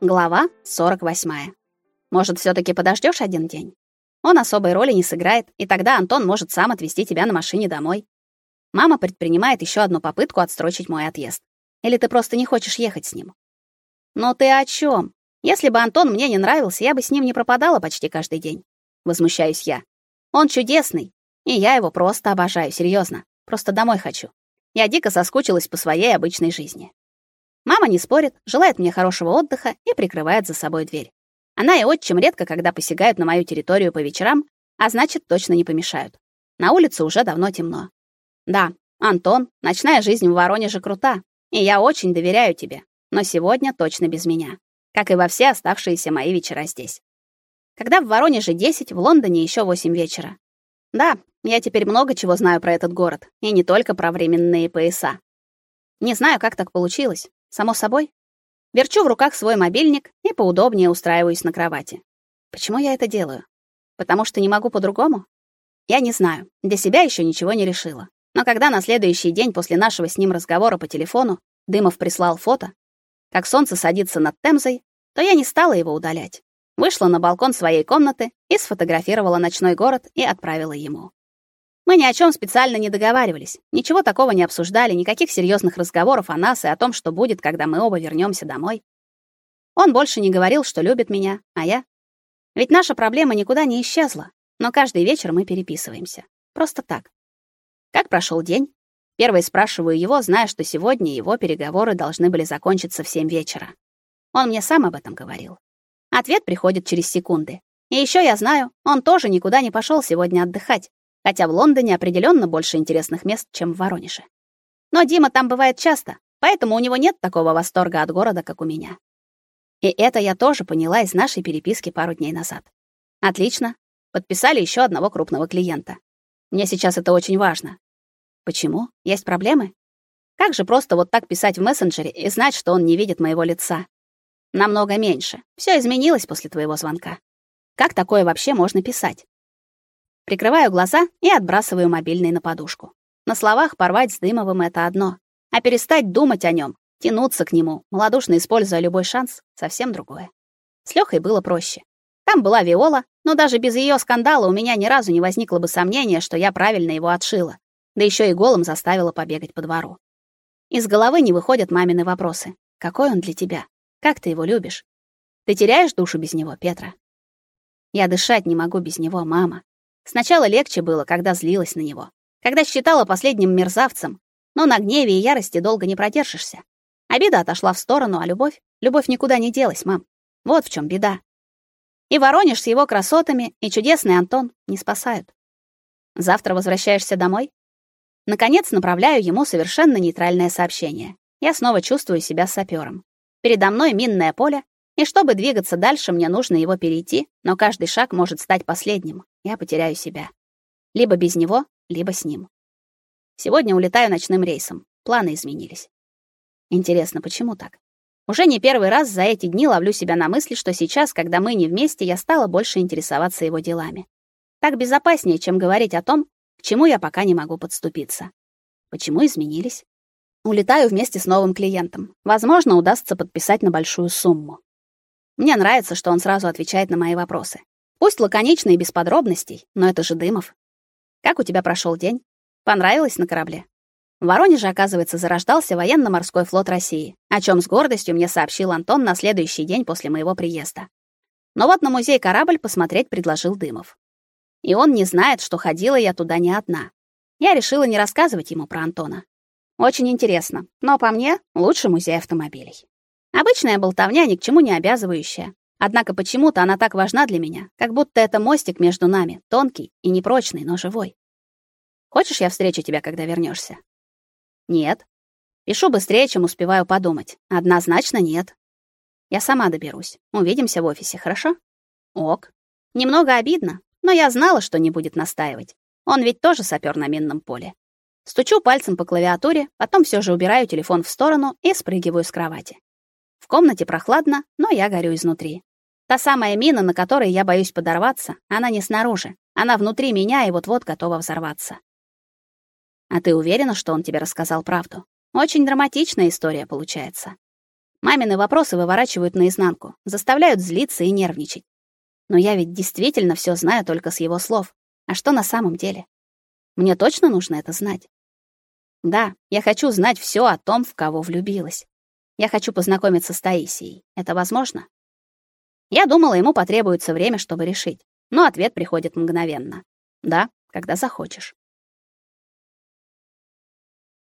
Глава 48. Может, все таки подождешь один день? Он особой роли не сыграет, и тогда Антон может сам отвезти тебя на машине домой. Мама предпринимает еще одну попытку отсрочить мой отъезд. Или ты просто не хочешь ехать с ним? Но ты о чем? Если бы Антон мне не нравился, я бы с ним не пропадала почти каждый день. Возмущаюсь я. Он чудесный, и я его просто обожаю, серьезно. Просто домой хочу. Я дико соскучилась по своей обычной жизни. Мама не спорит, желает мне хорошего отдыха и прикрывает за собой дверь. Она и отчим редко когда посягают на мою территорию по вечерам, а значит, точно не помешают. На улице уже давно темно. Да, Антон, ночная жизнь в Воронеже крута, и я очень доверяю тебе, но сегодня точно без меня, как и во все оставшиеся мои вечера здесь. Когда в Воронеже 10, в Лондоне еще 8 вечера. Да, я теперь много чего знаю про этот город, и не только про временные пояса. Не знаю, как так получилось, Само собой. Верчу в руках свой мобильник и поудобнее устраиваюсь на кровати. Почему я это делаю? Потому что не могу по-другому? Я не знаю. Для себя еще ничего не решила. Но когда на следующий день после нашего с ним разговора по телефону Дымов прислал фото, как солнце садится над Темзой, то я не стала его удалять. Вышла на балкон своей комнаты и сфотографировала ночной город и отправила ему. Мы ни о чем специально не договаривались, ничего такого не обсуждали, никаких серьезных разговоров о нас и о том, что будет, когда мы оба вернемся домой. Он больше не говорил, что любит меня, а я? Ведь наша проблема никуда не исчезла, но каждый вечер мы переписываемся. Просто так. Как прошел день? Первый спрашиваю его, зная, что сегодня его переговоры должны были закончиться в 7 вечера. Он мне сам об этом говорил. Ответ приходит через секунды. И еще я знаю, он тоже никуда не пошел сегодня отдыхать хотя в Лондоне определенно больше интересных мест, чем в Воронеже. Но Дима там бывает часто, поэтому у него нет такого восторга от города, как у меня. И это я тоже поняла из нашей переписки пару дней назад. Отлично. Подписали еще одного крупного клиента. Мне сейчас это очень важно. Почему? Есть проблемы? Как же просто вот так писать в мессенджере и знать, что он не видит моего лица? Намного меньше. Все изменилось после твоего звонка. Как такое вообще можно писать? Прикрываю глаза и отбрасываю мобильный на подушку. На словах порвать с Дымовым это одно, а перестать думать о нем, тянуться к нему, малодушно используя любой шанс, совсем другое. С Лёхой было проще. Там была Виола, но даже без её скандала у меня ни разу не возникло бы сомнения, что я правильно его отшила, да ещё и голым заставила побегать по двору. Из головы не выходят мамины вопросы. Какой он для тебя? Как ты его любишь? Ты теряешь душу без него, Петра? Я дышать не могу без него, мама. Сначала легче было, когда злилась на него, когда считала последним мерзавцем, но на гневе и ярости долго не продержишься. Обида отошла в сторону, а любовь? Любовь никуда не делась, мам. Вот в чем беда. И Воронеж с его красотами, и чудесный Антон не спасают. Завтра возвращаешься домой? Наконец направляю ему совершенно нейтральное сообщение. Я снова чувствую себя сапером. Передо мной минное поле, и чтобы двигаться дальше, мне нужно его перейти, но каждый шаг может стать последним. Я потеряю себя. Либо без него, либо с ним. Сегодня улетаю ночным рейсом. Планы изменились. Интересно, почему так? Уже не первый раз за эти дни ловлю себя на мысли, что сейчас, когда мы не вместе, я стала больше интересоваться его делами. Так безопаснее, чем говорить о том, к чему я пока не могу подступиться. Почему изменились? Улетаю вместе с новым клиентом. Возможно, удастся подписать на большую сумму. Мне нравится, что он сразу отвечает на мои вопросы. Пусть лаконично и без подробностей, но это же Дымов. Как у тебя прошел день? Понравилось на корабле? В Воронеже, оказывается, зарождался военно-морской флот России, о чем с гордостью мне сообщил Антон на следующий день после моего приезда. Но вот на музей корабль посмотреть предложил Дымов. И он не знает, что ходила я туда не одна. Я решила не рассказывать ему про Антона. Очень интересно, но по мне лучше музей автомобилей. Обычная болтовня, ни к чему не обязывающая. Однако почему-то она так важна для меня, как будто это мостик между нами, тонкий и непрочный, но живой. Хочешь, я встречу тебя, когда вернешься? Нет. Пишу быстрее, чем успеваю подумать. Однозначно нет. Я сама доберусь. Увидимся в офисе, хорошо? Ок. Немного обидно, но я знала, что не будет настаивать. Он ведь тоже сапёр на минном поле. Стучу пальцем по клавиатуре, потом все же убираю телефон в сторону и спрыгиваю с кровати. В комнате прохладно, но я горю изнутри. Та самая мина, на которой я боюсь подорваться, она не снаружи. Она внутри меня и вот-вот готова взорваться. А ты уверена, что он тебе рассказал правду? Очень драматичная история получается. Мамины вопросы выворачивают наизнанку, заставляют злиться и нервничать. Но я ведь действительно все знаю только с его слов. А что на самом деле? Мне точно нужно это знать. Да, я хочу знать все о том, в кого влюбилась. Я хочу познакомиться с Таисией. Это возможно? Я думала, ему потребуется время, чтобы решить. Но ответ приходит мгновенно. Да, когда захочешь.